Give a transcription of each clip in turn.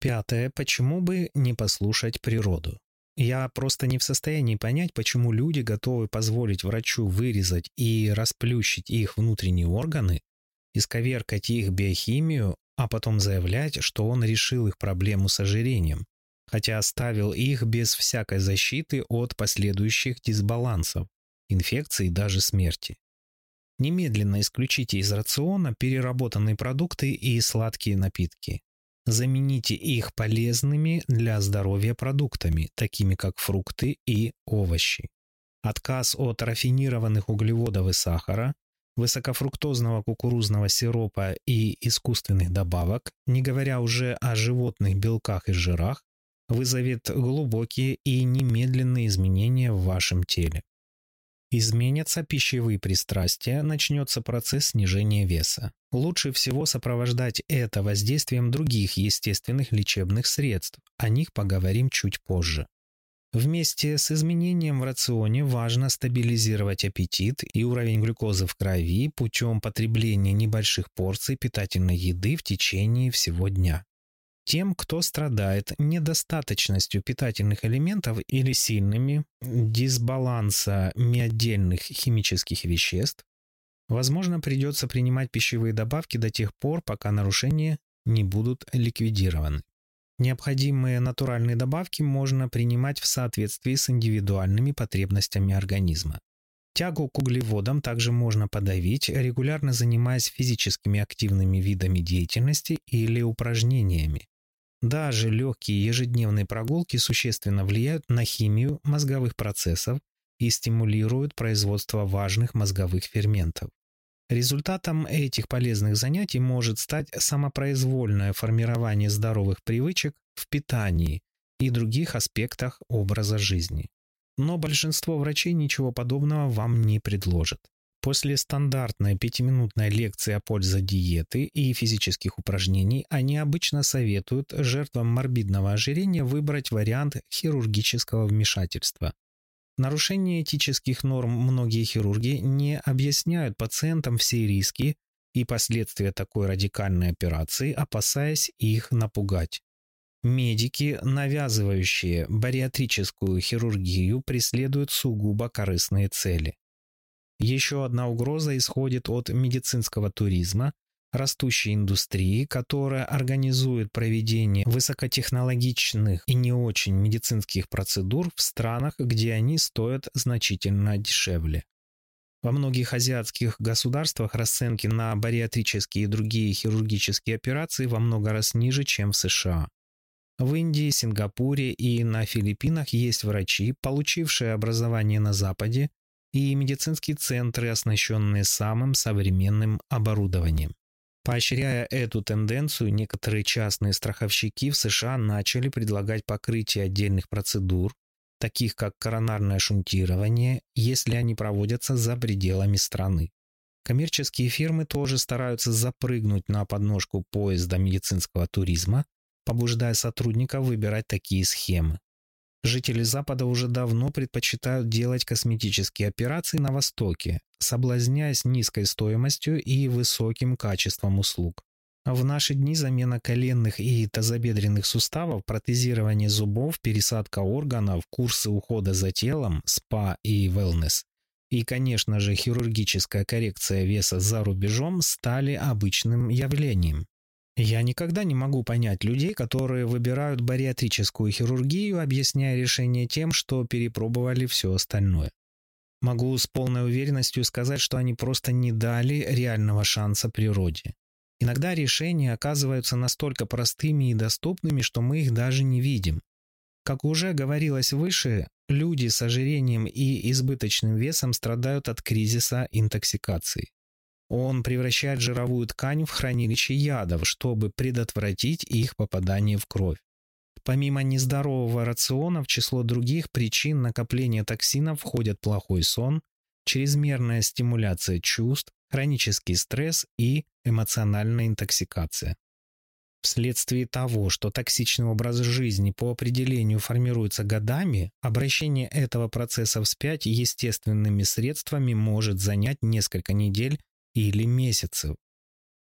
Пятое, почему бы не послушать природу? Я просто не в состоянии понять, почему люди готовы позволить врачу вырезать и расплющить их внутренние органы, исковеркать их биохимию, а потом заявлять, что он решил их проблему с ожирением, хотя оставил их без всякой защиты от последующих дисбалансов, инфекций и даже смерти. Немедленно исключите из рациона переработанные продукты и сладкие напитки. Замените их полезными для здоровья продуктами, такими как фрукты и овощи. Отказ от рафинированных углеводов и сахара, высокофруктозного кукурузного сиропа и искусственных добавок, не говоря уже о животных белках и жирах, вызовет глубокие и немедленные изменения в вашем теле. Изменятся пищевые пристрастия, начнется процесс снижения веса. Лучше всего сопровождать это воздействием других естественных лечебных средств. О них поговорим чуть позже. Вместе с изменением в рационе важно стабилизировать аппетит и уровень глюкозы в крови путем потребления небольших порций питательной еды в течение всего дня тем, кто страдает недостаточностью питательных элементов или сильными дисбалансами отдельных химических веществ, возможно, придется принимать пищевые добавки до тех пор, пока нарушения не будут ликвидированы. Необходимые натуральные добавки можно принимать в соответствии с индивидуальными потребностями организма. Тягу к углеводам также можно подавить, регулярно занимаясь физическими активными видами деятельности или упражнениями. Даже легкие ежедневные прогулки существенно влияют на химию мозговых процессов и стимулируют производство важных мозговых ферментов. Результатом этих полезных занятий может стать самопроизвольное формирование здоровых привычек в питании и других аспектах образа жизни. Но большинство врачей ничего подобного вам не предложат. После стандартной пятиминутной лекции о пользе диеты и физических упражнений они обычно советуют жертвам морбидного ожирения выбрать вариант хирургического вмешательства. Нарушение этических норм многие хирурги не объясняют пациентам все риски и последствия такой радикальной операции, опасаясь их напугать. Медики, навязывающие бариатрическую хирургию, преследуют сугубо корыстные цели. Еще одна угроза исходит от медицинского туризма, растущей индустрии, которая организует проведение высокотехнологичных и не очень медицинских процедур в странах, где они стоят значительно дешевле. Во многих азиатских государствах расценки на бариатрические и другие хирургические операции во много раз ниже, чем в США. В Индии, Сингапуре и на Филиппинах есть врачи, получившие образование на Западе, и медицинские центры, оснащенные самым современным оборудованием. Поощряя эту тенденцию, некоторые частные страховщики в США начали предлагать покрытие отдельных процедур, таких как коронарное шунтирование, если они проводятся за пределами страны. Коммерческие фирмы тоже стараются запрыгнуть на подножку поезда медицинского туризма, побуждая сотрудников выбирать такие схемы. Жители Запада уже давно предпочитают делать косметические операции на Востоке, соблазняясь низкой стоимостью и высоким качеством услуг. В наши дни замена коленных и тазобедренных суставов, протезирование зубов, пересадка органов, курсы ухода за телом, спа и wellness и, конечно же, хирургическая коррекция веса за рубежом стали обычным явлением. Я никогда не могу понять людей, которые выбирают бариатрическую хирургию, объясняя решение тем, что перепробовали все остальное. Могу с полной уверенностью сказать, что они просто не дали реального шанса природе. Иногда решения оказываются настолько простыми и доступными, что мы их даже не видим. Как уже говорилось выше, люди с ожирением и избыточным весом страдают от кризиса интоксикации. Он превращает жировую ткань в хранилище ядов, чтобы предотвратить их попадание в кровь. Помимо нездорового рациона в число других причин накопления токсинов входят плохой сон, чрезмерная стимуляция чувств, хронический стресс и эмоциональная интоксикация. Вследствие того, что токсичный образ жизни по определению формируется годами, обращение этого процесса вспять естественными средствами может занять несколько недель или месяцев.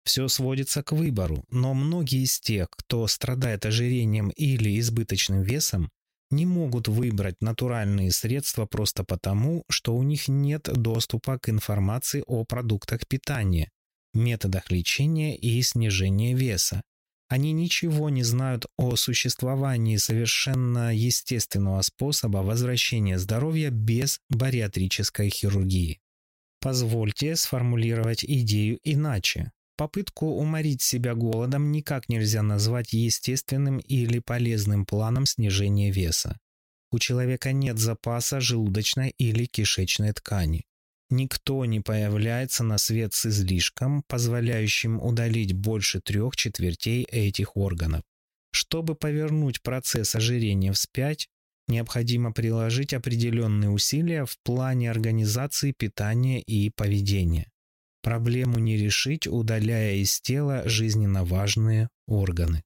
Все сводится к выбору, но многие из тех, кто страдает ожирением или избыточным весом, не могут выбрать натуральные средства просто потому, что у них нет доступа к информации о продуктах питания, методах лечения и снижения веса. Они ничего не знают о существовании совершенно естественного способа возвращения здоровья без бариатрической хирургии. Позвольте сформулировать идею иначе. Попытку уморить себя голодом никак нельзя назвать естественным или полезным планом снижения веса. У человека нет запаса желудочной или кишечной ткани. Никто не появляется на свет с излишком, позволяющим удалить больше трех четвертей этих органов. Чтобы повернуть процесс ожирения вспять, Необходимо приложить определенные усилия в плане организации питания и поведения. Проблему не решить, удаляя из тела жизненно важные органы.